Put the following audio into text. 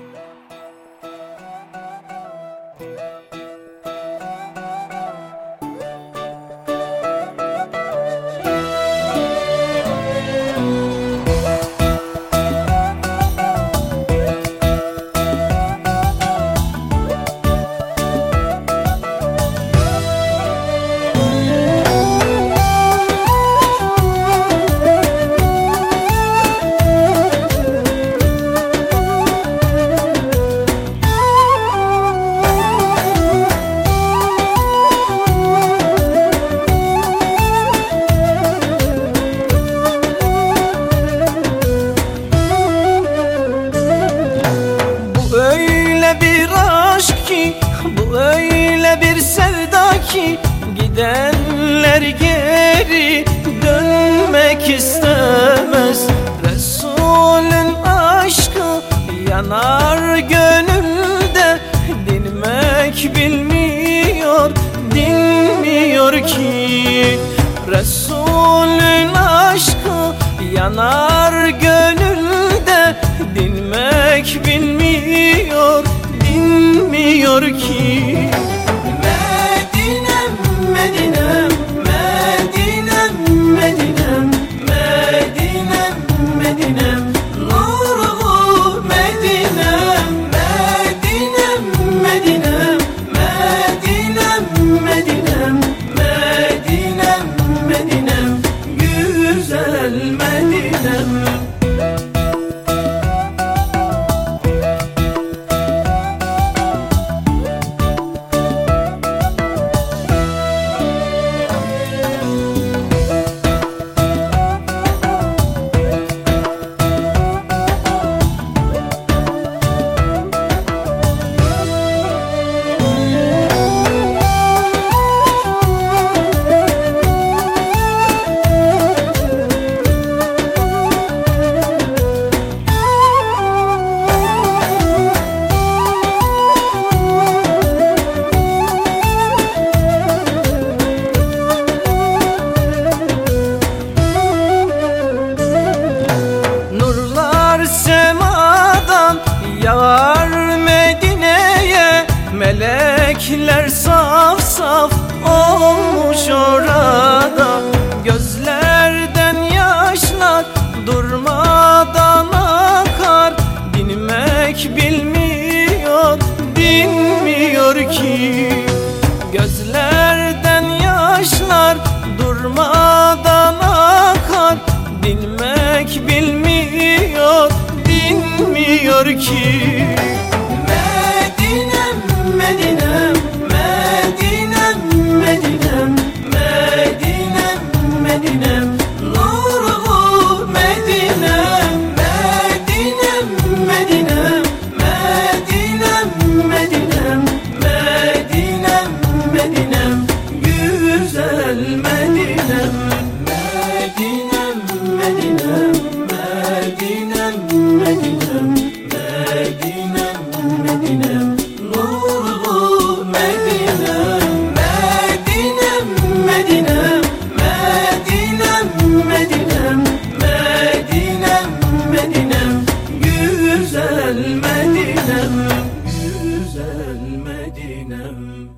Bu bir aşk ki Bu öyle bir sevda ki Gidenler geri dönmek istemez. Resulün aşkı yanar gönülde Dinmek bilmiyor, dinmiyor ki. Resulün aşkı yanar gönülde Melekler saf saf olmuş orada Medinem Medine'm Güzel Medine'm